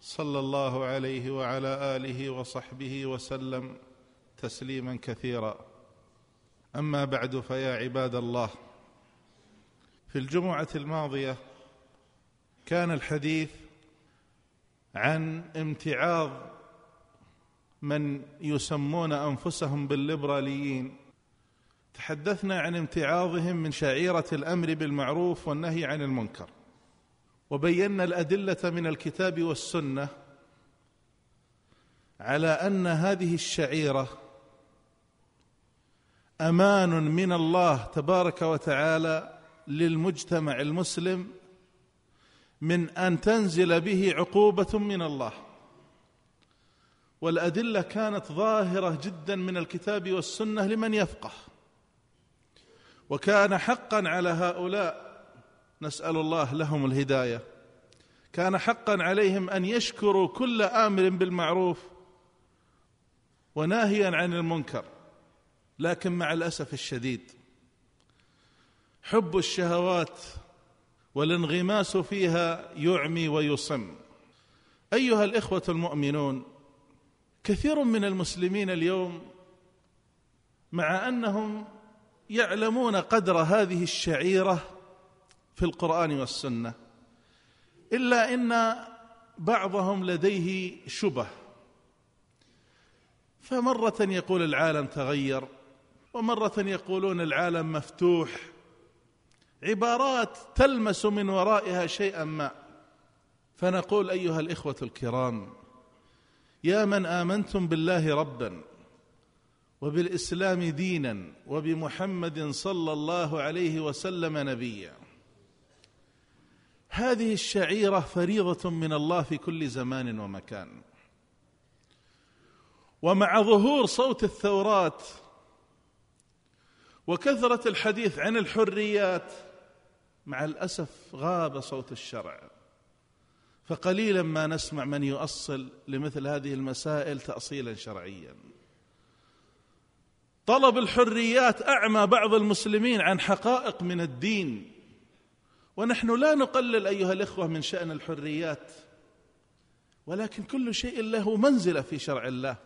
صلى الله عليه وعلى آله وصحبه وسلم تسليما كثيرا. أما بعد فيا عباد الله في الجمعة الماضية كان الحديث عن امتعاض من يسمون أنفسهم بالليبراليين. تحدثنا عن امتعاضهم من شعيرة الأمر بالمعروف والنهي عن المنكر. وبينا الأدلة من الكتاب والسنة على أن هذه الشعيرة أمان من الله تبارك وتعالى للمجتمع المسلم من أن تنزل به عقوبة من الله. والأدلة كانت ظاهرة جدا من الكتاب والسنة لمن يفقه. وكان حقا على هؤلاء نسأل الله لهم الهداية. كان حقا عليهم أن يشكروا كل آمر بالمعروف وناهيا عن المنكر لكن مع الأسف الشديد. حب الشهوات والانغماس فيها يعمي ويصم. أيها الإخوة المؤمنون كثير من المسلمين اليوم مع أنهم يعلمون قدر هذه الشعيرة في القرآن والسنة إلا إن بعضهم لديه شبه. فمرة يقول العالم تغير ومرة يقولون العالم مفتوح. عبارات تلمس من ورائها شيئا ما. فنقول أيها الإخوة الكرام يا من آمنتم بالله ربا وبالإسلام دينا وبمحمد صلى الله عليه وسلم نبيا. هذه الشعيرة فريضة من الله في كل زمان ومكان. ومع ظهور صوت الثورات وكثرة الحديث عن الحريات مع الأسف غاب صوت الشرع. فقليلا ما نسمع من يؤصل لمثل هذه المسائل تاصيلا شرعيا. طلب الحريات أعمى بعض المسلمين عن حقائق من الدين ونحن لا نقلل أيها الإخوة من شأن الحريات ولكن كل شيء له منزلة في شرع الله.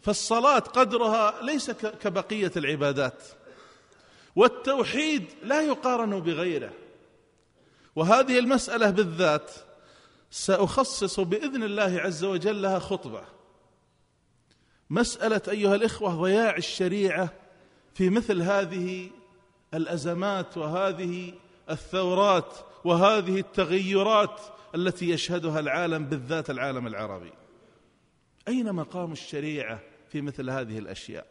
فالصلاة قدرها ليس كبقية العبادات والتوحيد لا يقارن بغيره. وهذه المسألة بالذات سأخصص بإذن الله عز وجل لها خطبة. مسألة أيها الإخوة ضياع الشريعة في مثل هذه الأزمات وهذه الثورات وهذه التغيرات التي يشهدها العالم بالذات العالم العربي. أين مقام الشريعة في مثل هذه الأشياء؟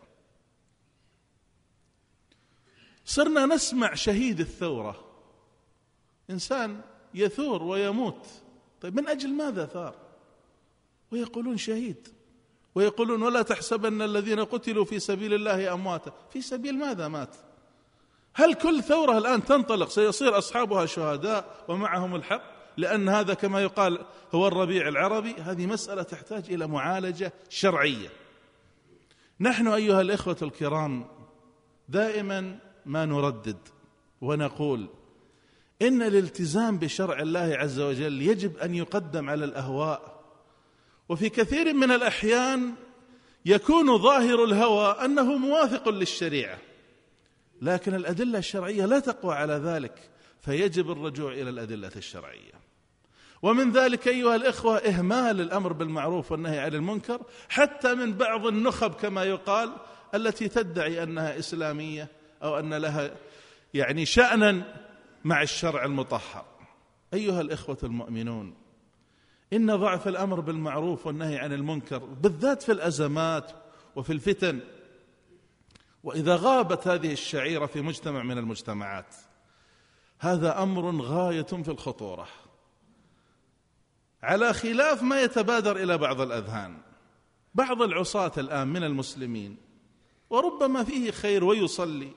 صرنا نسمع شهيد الثورة. إنسان يثور ويموت. طيب من أجل ماذا ثار؟ ويقولون شهيد. ويقولون ولا تحسبن الذين قتلوا في سبيل الله أمواتا. في سبيل ماذا مات؟ هل كل ثورة الآن تنطلق سيصير أصحابها شهداء ومعهم الحق؟ لأن هذا كما يقال هو الربيع العربي. هذه مسألة تحتاج إلى معالجة شرعية. نحن أيها الإخوة الكرام دائما ما نردد ونقول إن الالتزام بشرع الله عز وجل يجب أن يقدم على الأهواء. وفي كثير من الأحيان يكون ظاهر الهوى أنه موافق للشريعة. لكن الأدلة الشرعية لا تقوى على ذلك فيجب الرجوع إلى الأدلة الشرعية. ومن ذلك أيها الإخوة إهمال الأمر بالمعروف والنهي عن المنكر حتى من بعض النخب كما يقال التي تدعي أنها إسلامية أو أن لها يعني شأنا مع الشرع المطهر. أيها الإخوة المؤمنون إن ضعف الأمر بالمعروف والنهي عن المنكر بالذات في الأزمات وفي الفتن وإذا غابت هذه الشعيرة في مجتمع من المجتمعات هذا أمر غاية في الخطورة. على خلاف ما يتبادر إلى بعض الأذهان بعض العصاة الآن من المسلمين وربما فيه خير ويصلي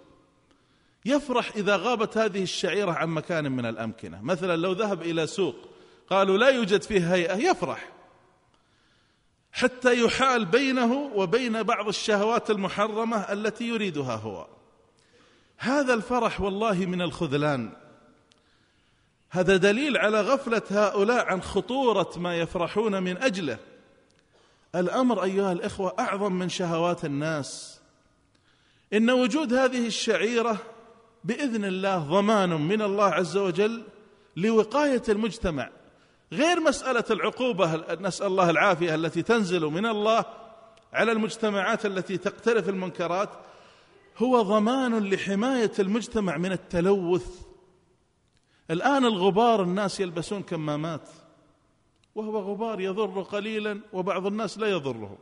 يفرح إذا غابت هذه الشعيرة عن مكان من الأمكنة. مثلا لو ذهب إلى سوق قالوا لا يوجد فيه هيئة يفرح. حتى يحال بينه وبين بعض الشهوات المحرمة التي يريدها هو. هذا الفرح والله من الخذلان. هذا دليل على غفلة هؤلاء عن خطورة ما يفرحون من أجله. الأمر أيها الإخوة أعظم من شهوات الناس. إن وجود هذه الشعيرة بإذن الله ضمان من الله عز وجل لوقاية المجتمع. غير مسألة العقوبة نسأل الله العافية التي تنزل من الله على المجتمعات التي تقترف المنكرات هو ضمان لحماية المجتمع من التلوث. الآن الغبار الناس يلبسون كمامات وهو غبار يضر قليلا وبعض الناس لا يضره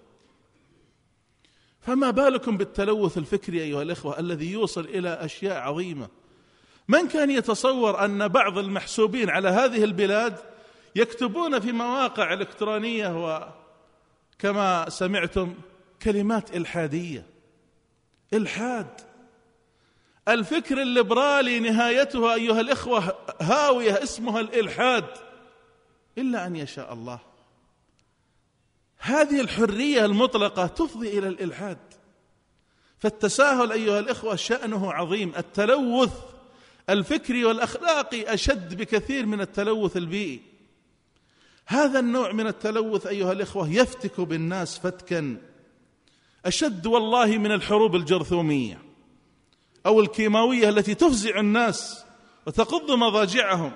فما بالكم بالتلوث الفكري أيها الإخوة الذي يوصل إلى أشياء عظيمة؟ من كان يتصور أن بعض المحسوبين على هذه البلاد يكتبون في مواقع الكترونيه وكما سمعتم كلمات إلحادية. إلحاد. الفكر الليبرالي نهايته أيها الإخوة هاوية اسمها الإلحاد. إلا أن يشاء الله. هذه الحرية المطلقة تفضي إلى الإلحاد. فالتساهل أيها الإخوة شأنه عظيم. التلوث الفكري والأخلاقي أشد بكثير من التلوث البيئي. هذا النوع من التلوث أيها الإخوة يفتك بالناس فتكا. أشد والله من الحروب الجرثومية أو الكيماوية التي تفزع الناس وتقض مضاجعهم.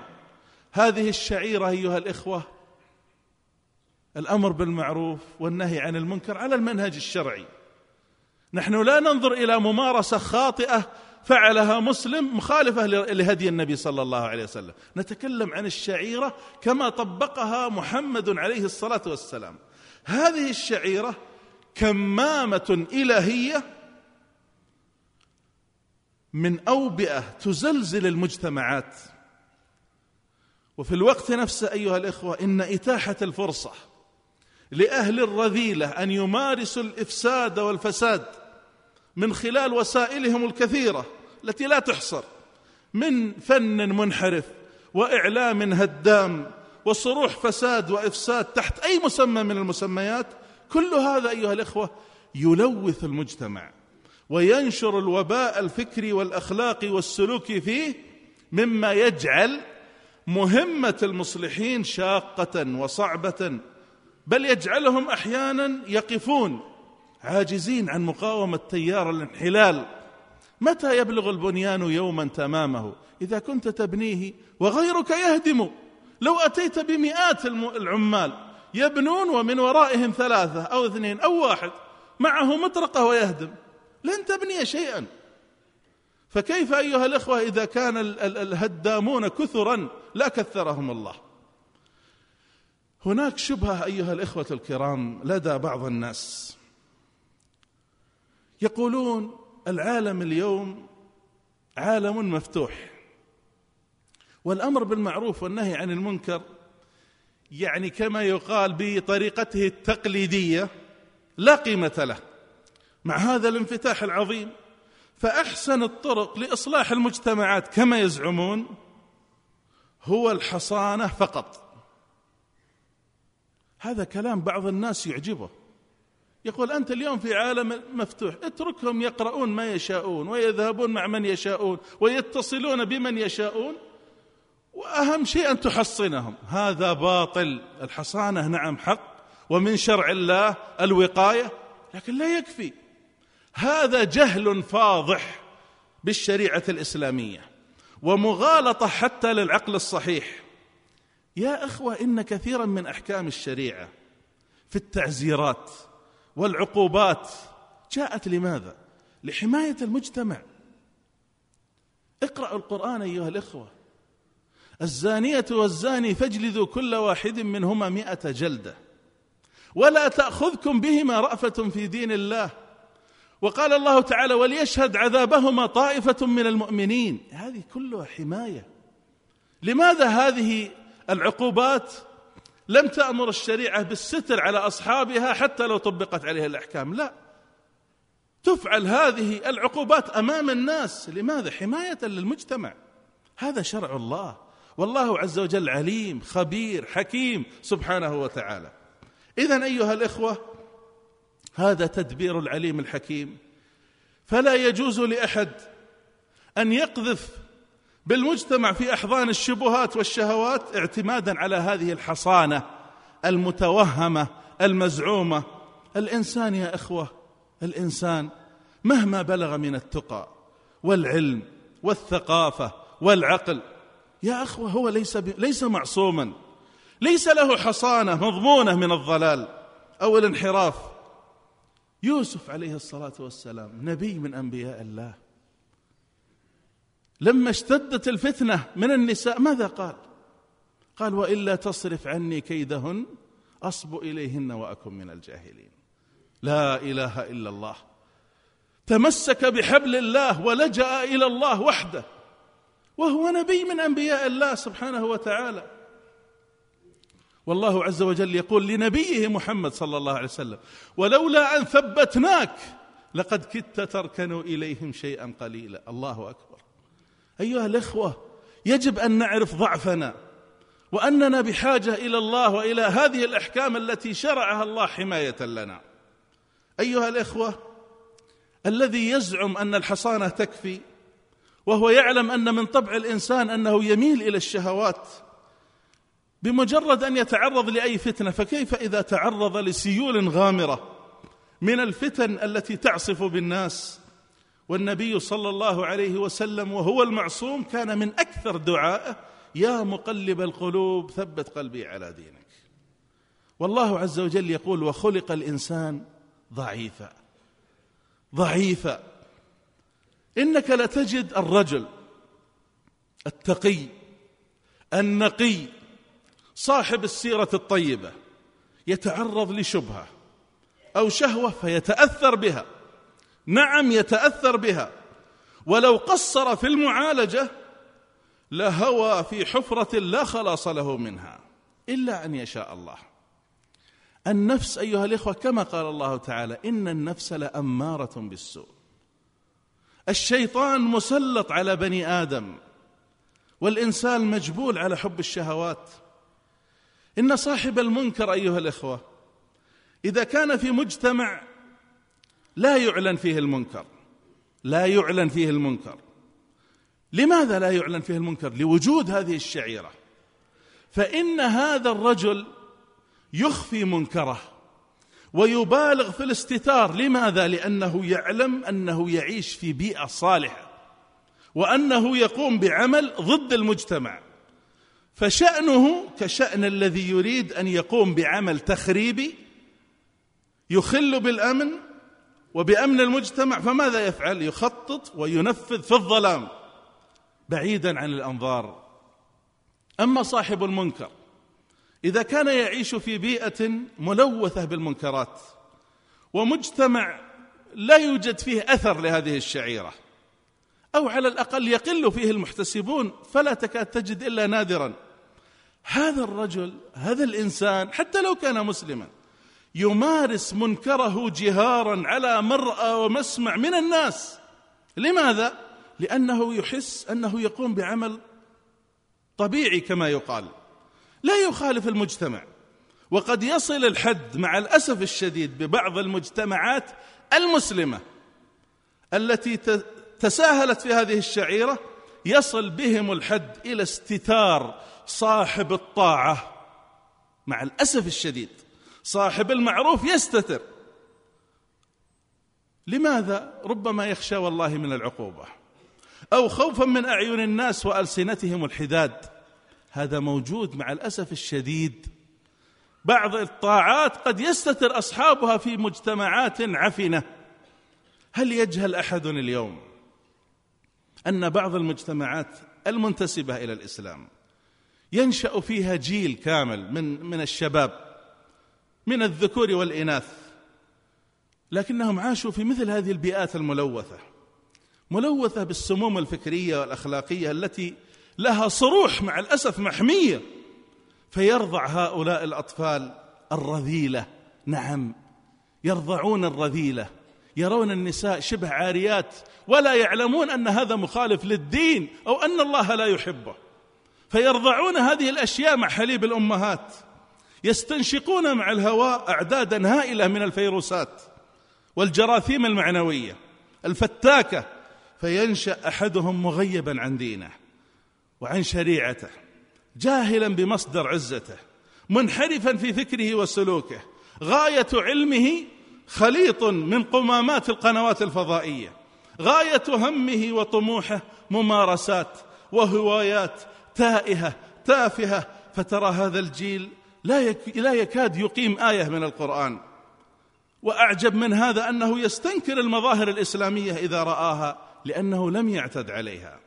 هذه الشعيرة أيها الإخوة الأمر بالمعروف والنهي عن المنكر على المنهج الشرعي. نحن لا ننظر إلى ممارسة خاطئة فعلها مسلم مخالفة لهدي النبي صلى الله عليه وسلم. نتكلم عن الشعيرة كما طبقها محمد عليه الصلاة والسلام. هذه الشعيرة كمامة إلهية من أوبئة تزلزل المجتمعات. وفي الوقت نفسه أيها الإخوة إن إتاحة الفرصة لأهل الرذيلة أن يمارسوا الإفساد والفساد من خلال وسائلهم الكثيرة التي لا تحصر من فن منحرف وإعلام هدام وصروح فساد وإفساد تحت أي مسمى من المسميات كل هذا أيها الإخوة يلوث المجتمع وينشر الوباء الفكري والأخلاقي والسلوكي فيه مما يجعل مهمة المصلحين شاقة وصعبة بل يجعلهم أحيانا يقفون عاجزين عن مقاومة تيار الانحلال. متى يبلغ البنيان يوما تمامه؟ إذا كنت تبنيه وغيرك يهدم. لو أتيت بمئات العمال يبنون ومن ورائهم ثلاثة أو اثنين أو واحد معه مطرقة ويهدم. لن تبني شيئا. فكيف أيها الإخوة إذا كان الهدامون كثرا لا كثرهم الله؟ هناك شبهة أيها الإخوة الكرام لدى بعض الناس. يقولون العالم اليوم عالم مفتوح والأمر بالمعروف والنهي عن المنكر يعني كما يقال بطريقته التقليدية لا قيمة له. مع هذا الانفتاح العظيم فأحسن الطرق لإصلاح المجتمعات كما يزعمون هو الحصانة فقط. هذا كلام بعض الناس يعجبه. يقول أنت اليوم في عالم مفتوح اتركهم يقرؤون ما يشاءون ويذهبون مع من يشاءون ويتصلون بمن يشاءون. وأهم شيء أن تحصنهم. هذا باطل. الحصانة نعم حق ومن شرع الله الوقاية لكن لا يكفي. هذا جهل فاضح بالشريعة الإسلامية ومغالطة حتى للعقل الصحيح. يا أخوة إن كثيرا من أحكام الشريعة في التعزيرات والعقوبات. جاءت لماذا؟ لحماية المجتمع. اقرأوا القرآن أيها الإخوة. الزانية والزاني فاجلدوا كل واحد منهما مئة جلدة. ولا تأخذكم بهما رأفة في دين الله. وقال الله تعالى وليشهد عذابهما طائفة من المؤمنين. هذه كلها حماية. لماذا هذه العقوبات؟ لم تأمر الشريعة بالستر على أصحابها حتى لو طبقت عليها الأحكام. لا. تفعل هذه العقوبات أمام الناس. لماذا؟ حماية للمجتمع. هذا شرع الله. والله عز وجل عليم خبير حكيم سبحانه وتعالى. إذا أيها الإخوة هذا تدبير العليم الحكيم. فلا يجوز لأحد أن يقذف بالمجتمع في أحضان الشبهات والشهوات اعتمادا على هذه الحصانة المتوهمة المزعومة. الإنسان يا إخوة الإنسان مهما بلغ من التقى والعلم والثقافة والعقل يا إخوة هو ليس ليس معصوما. ليس له حصانة مضمونة من الضلال أو الانحراف. يوسف عليه الصلاة والسلام نبي من أنبياء الله. لما اشتدت الفتنة من النساء ماذا قال؟ قال وإلا تصرف عني كيدهن أصب إليهن وأكن من الجاهلين. لا إله إلا الله. تمسك بحبل الله ولجأ إلى الله وحده. وهو نبي من أنبياء الله سبحانه وتعالى. والله عز وجل يقول لنبيه محمد صلى الله عليه وسلم ولولا أن ثبتناك لقد كدت تركن إليهم شيئا قليلا. الله أكبر. أيها الإخوة يجب أن نعرف ضعفنا وأننا بحاجة إلى الله وإلى هذه الأحكام التي شرعها الله حماية لنا. أيها الإخوة الذي يزعم أن الحصانة تكفي وهو يعلم أن من طبع الإنسان أنه يميل إلى الشهوات بمجرد أن يتعرض لأي فتنة فكيف إذا تعرض لسيول غامرة من الفتن التي تعصف بالناس والنبي صلى الله عليه وسلم وهو المعصوم كان من أكثر دعائه يا مقلب القلوب ثبت قلبي على دينك. والله عز وجل يقول وخلق الإنسان ضعيفا. ضعيفا. إنك لتجد الرجل التقي النقي صاحب السيرة الطيبة يتعرض لشبهة أو شهوة فيتأثر بها. نعم يتأثر بها. ولو قصر في المعالجة لهوى في حفرة لا خلاص له منها إلا أن يشاء الله. النفس أيها الإخوة كما قال الله تعالى إن النفس لأمارة بالسوء. الشيطان مسلط على بني آدم والإنسان مجبول على حب الشهوات. إن صاحب المنكر أيها الإخوة إذا كان في مجتمع لا يعلن فيه المنكر. لا يعلن فيه المنكر. لماذا لا يعلن فيه المنكر؟ لوجود هذه الشعيرة. فإن هذا الرجل يخفي منكره ويبالغ في الاستتار. لماذا؟ لأنه يعلم أنه يعيش في بيئة صالحة وأنه يقوم بعمل ضد المجتمع. فشأنه كشأن الذي يريد أن يقوم بعمل تخريبي يخل بالأمن وبأمن المجتمع فماذا يفعل؟ يخطط وينفذ في الظلام بعيدا عن الأنظار. أما صاحب المنكر إذا كان يعيش في بيئة ملوثة بالمنكرات ومجتمع لا يوجد فيه أثر لهذه الشعيرة أو على الأقل يقل فيه المحتسبون فلا تكاد تجد إلا نادرا. هذا الرجل هذا الإنسان حتى لو كان مسلما يمارس منكره جهارا على مرأى ومسمع من الناس. لماذا؟ لأنه يحس أنه يقوم بعمل طبيعي كما يقال. لا يخالف المجتمع. وقد يصل الحد مع الأسف الشديد ببعض المجتمعات المسلمة التي تساهلت في هذه الشعيرة يصل بهم الحد إلى استتار صاحب الطاعة مع الأسف الشديد. صاحب المعروف يستتر. لماذا ربما يخشى والله من العقوبة؟ أو خوفا من أعين الناس وألسنتهم الحداد. هذا موجود مع الأسف الشديد. بعض الطاعات قد يستتر أصحابها في مجتمعات عفنة. هل يجهل أحد اليوم أن بعض المجتمعات المنتسبة إلى الإسلام ينشأ فيها جيل كامل من من الشباب؟ من الذكور والإناث. لكنهم عاشوا في مثل هذه البيئات الملوثة. ملوثة بالسموم الفكرية والأخلاقية التي لها صروح مع الأسف محمية. فيرضع هؤلاء الأطفال الرذيلة. نعم يرضعون الرذيلة. يرون النساء شبه عاريات ولا يعلمون أن هذا مخالف للدين أو أن الله لا يحبه. فيرضعون هذه الأشياء مع حليب الأمهات. يستنشقون مع الهواء أعدادا هائلة من الفيروسات والجراثيم المعنوية الفتاكة فينشأ أحدهم مغيبا عن دينه وعن شريعته جاهلا بمصدر عزته منحرفا في فكره وسلوكه غاية علمه خليط من قمامات القنوات الفضائية غاية همه وطموحه ممارسات وهوايات تائهة تافهة فترى هذا الجيل لا لا يكاد يقيم آية من القرآن. وأعجب من هذا أنه يستنكر المظاهر الإسلامية إذا رآها لأنه لم يعتد عليها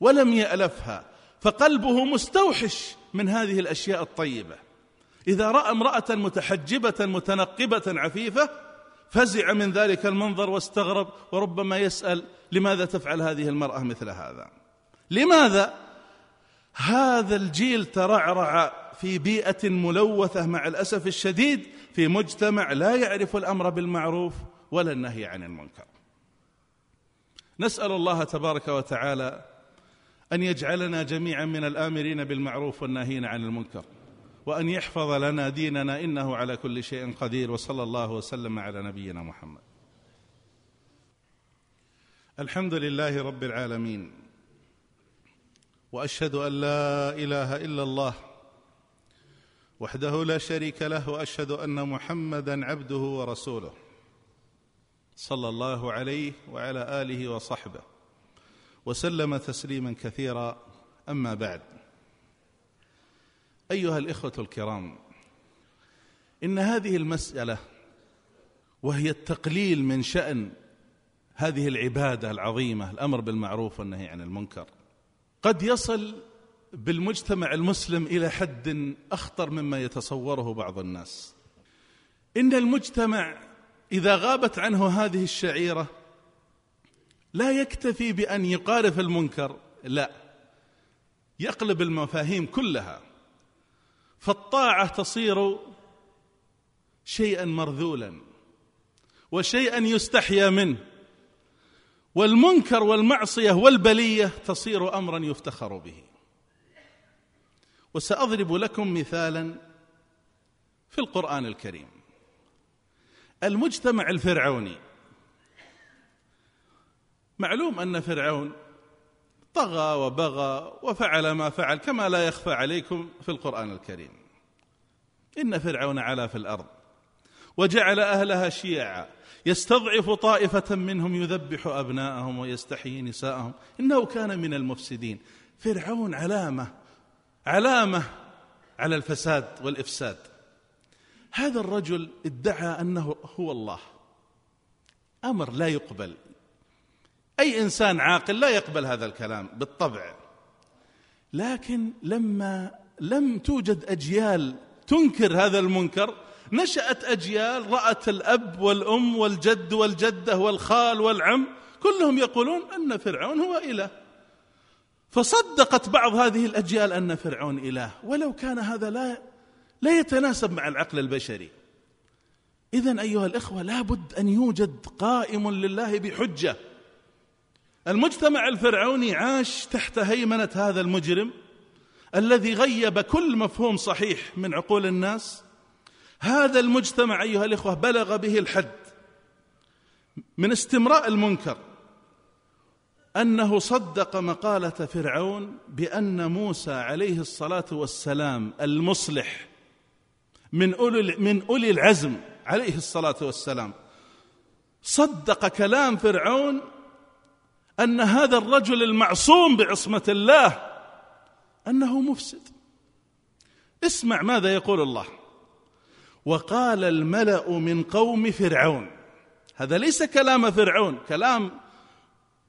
ولم يألفها فقلبه مستوحش من هذه الأشياء الطيبة. إذا رأى امرأة متحجبة متنقبة عفيفة فزع من ذلك المنظر واستغرب وربما يسأل لماذا تفعل هذه المرأة مثل هذا؟ لماذا هذا الجيل ترعرع في بيئة ملوثة مع الأسف الشديد في مجتمع لا يعرف الأمر بالمعروف ولا النهي عن المنكر. نسأل الله تبارك وتعالى أن يجعلنا جميعا من الآمرين بالمعروف والناهين عن المنكر وأن يحفظ لنا ديننا إنه على كل شيء قدير وصلى الله وسلم على نبينا محمد. الحمد لله رب العالمين وأشهد أن لا إله إلا الله وحده لا شريك له وأشهد أن محمدا عبده ورسوله. صلى الله عليه وعلى آله وصحبه. وسلم تسليما كثيرا. أما بعد. أيها الإخوة الكرام إن هذه المسألة وهي التقليل من شأن هذه العبادة العظيمة الأمر بالمعروف والنهي عن المنكر قد يصل بالمجتمع المسلم إلى حد أخطر مما يتصوره بعض الناس. إن المجتمع إذا غابت عنه هذه الشعيرة لا يكتفي بأن يقارف المنكر لا يقلب المفاهيم كلها. فالطاعة تصير شيئا مرذولا وشيئا يستحيا منه. والمنكر والمعصية والبلية تصير امرا يفتخر به. وسأضرب لكم مثالا في القرآن الكريم. المجتمع الفرعوني. معلوم أن فرعون طغى وبغى وفعل ما فعل كما لا يخفى عليكم في القرآن الكريم. إن فرعون علا في الأرض وجعل أهلها شيعا. يستضعف طائفة منهم يذبح أبناءهم ويستحيي نساءهم. إنه كان من المفسدين. فرعون علامة. علامة على الفساد والإفساد. هذا الرجل ادعى أنه هو الله. أمر لا يقبل. أي إنسان عاقل لا يقبل هذا الكلام بالطبع. لكن لما لم توجد أجيال تنكر هذا المنكر نشأت أجيال رأت الأب والأم والجد والجدة والخال والعم كلهم يقولون أن فرعون هو إله. فصدقت بعض هذه الأجيال أن فرعون إله ولو كان هذا لا لا يتناسب مع العقل البشري. اذا أيها الإخوة لابد أن يوجد قائم لله بحجة. المجتمع الفرعوني عاش تحت هيمنة هذا المجرم الذي غيب كل مفهوم صحيح من عقول الناس. هذا المجتمع أيها الإخوة بلغ به الحد من استمراء المنكر. أنه صدق مقالة فرعون بأن موسى عليه الصلاة والسلام المصلح من أولي من أولي العزم عليه الصلاة والسلام. صدق كلام فرعون أن هذا الرجل المعصوم بعصمة الله أنه مفسد. اسمع ماذا يقول الله. وقال الملأ من قوم فرعون. هذا ليس كلام فرعون كلام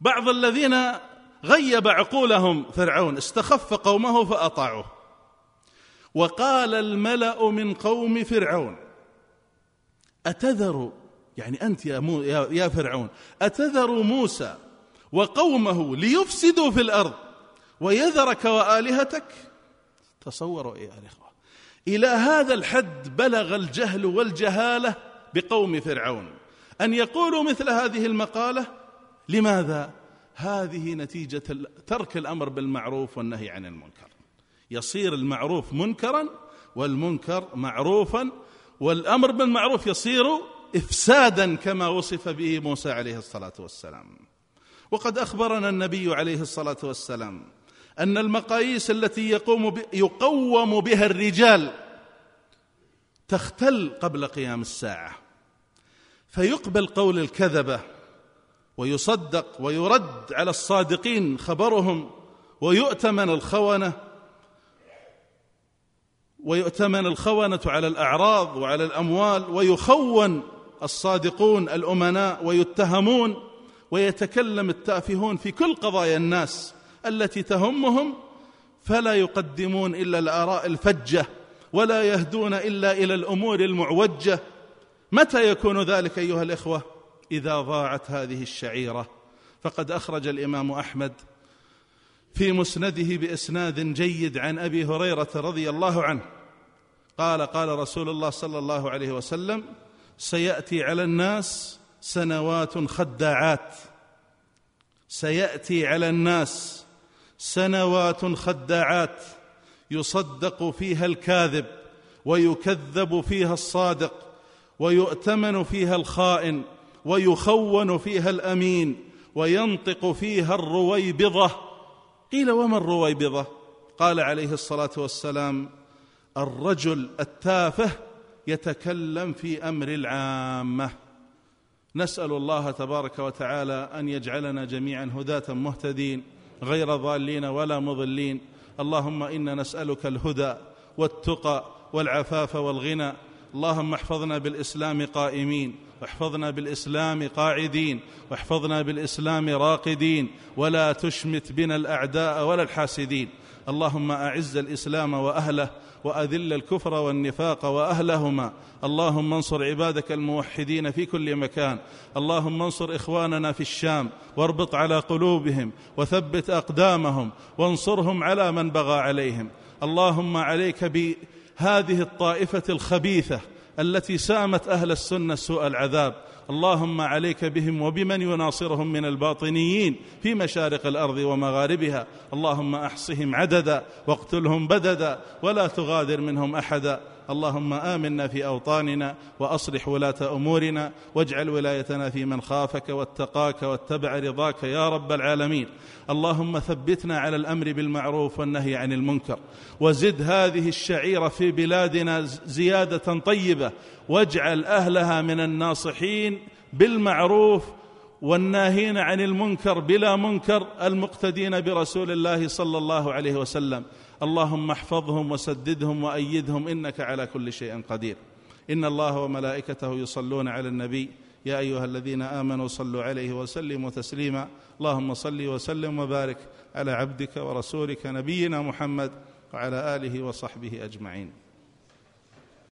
بعض الذين غيب عقولهم فرعون استخف قومه فأطاعوه. وقال الملأ من قوم فرعون أتذر يعني أنت يا, مو يا فرعون أتذر موسى وقومه ليفسدوا في الأرض ويذرك وآلهتك؟ تصوروا ايها الاخوه إلى هذا الحد بلغ الجهل والجهالة بقوم فرعون. أن يقولوا مثل هذه المقالة؟ لماذا هذه نتيجة ترك الأمر بالمعروف والنهي عن المنكر. يصير المعروف منكرا والمنكر معروفا والأمر بالمعروف يصير افسادا كما وصف به موسى عليه الصلاة والسلام. وقد أخبرنا النبي عليه الصلاة والسلام أن المقاييس التي يقوم يقوم بها الرجال تختل قبل قيام الساعة. فيقبل قول الكذبة ويصدق ويرد على الصادقين خبرهم ويؤتمن الخونة ويؤتمن الخونة على الأعراض وعلى الأموال ويخون الصادقون الأمناء ويتهمون ويتكلم التافهون في كل قضايا الناس التي تهمهم فلا يقدمون إلا الآراء الفجة ولا يهدون إلا إلى الأمور المعوجة. متى يكون ذلك أيها الإخوة؟ إذا ضاعت هذه الشعيرة. فقد أخرج الإمام أحمد في مسنده بإسناد جيد عن أبي هريرة رضي الله عنه. قال قال رسول الله صلى الله عليه وسلم سيأتي على الناس سنوات خداعات. سيأتي على الناس سنوات خداعات. يصدق فيها الكاذب ويكذب فيها الصادق ويؤتمن فيها الخائن ويخون فيها الأمين وينطق فيها الرويبضة. قيل وما الرويبضة؟ قال عليه الصلاة والسلام الرجل التافه يتكلم في أمر العامة. نسأل الله تبارك وتعالى أن يجعلنا جميعا هداة مهتدين غير ضالين ولا مضلين. اللهم إنا نسألك الهدى والتقى والعفاف والغنى. اللهم احفظنا بالإسلام قائمين. واحفظنا بالإسلام قاعدين واحفظنا بالإسلام راقدين ولا تشمت بنا الأعداء ولا الحاسدين. اللهم أعز الإسلام وأهله وأذل الكفر والنفاق وأهلهما. اللهم انصر عبادك الموحدين في كل مكان. اللهم انصر إخواننا في الشام واربط على قلوبهم وثبت أقدامهم وانصرهم على من بغى عليهم. اللهم عليك بهذه الطائفة الخبيثة التي سامت أهل السنة سوء العذاب. اللهم عليك بهم وبمن يناصرهم من الباطنيين في مشارق الأرض ومغاربها. اللهم أحصهم عددا واقتلهم بددا ولا تغادر منهم أحدا. اللهم آمنا في أوطاننا وأصلح ولاة أمورنا واجعل ولايتنا في من خافك واتقاك واتبع رضاك يا رب العالمين. اللهم ثبتنا على الأمر بالمعروف والنهي عن المنكر وزد هذه الشعيرة في بلادنا زيادة طيبة واجعل أهلها من الناصحين بالمعروف والناهين عن المنكر بلا منكر المقتدين برسول الله صلى الله عليه وسلم. اللهم احفظهم وسددهم وأيدهم إنك على كل شيء قدير. إن الله وملائكته يصلون على النبي. يا أيها الذين آمنوا صلوا عليه وسلموا تسليما. اللهم صل وسلم وبارك على عبدك ورسولك نبينا محمد وعلى آله وصحبه أجمعين.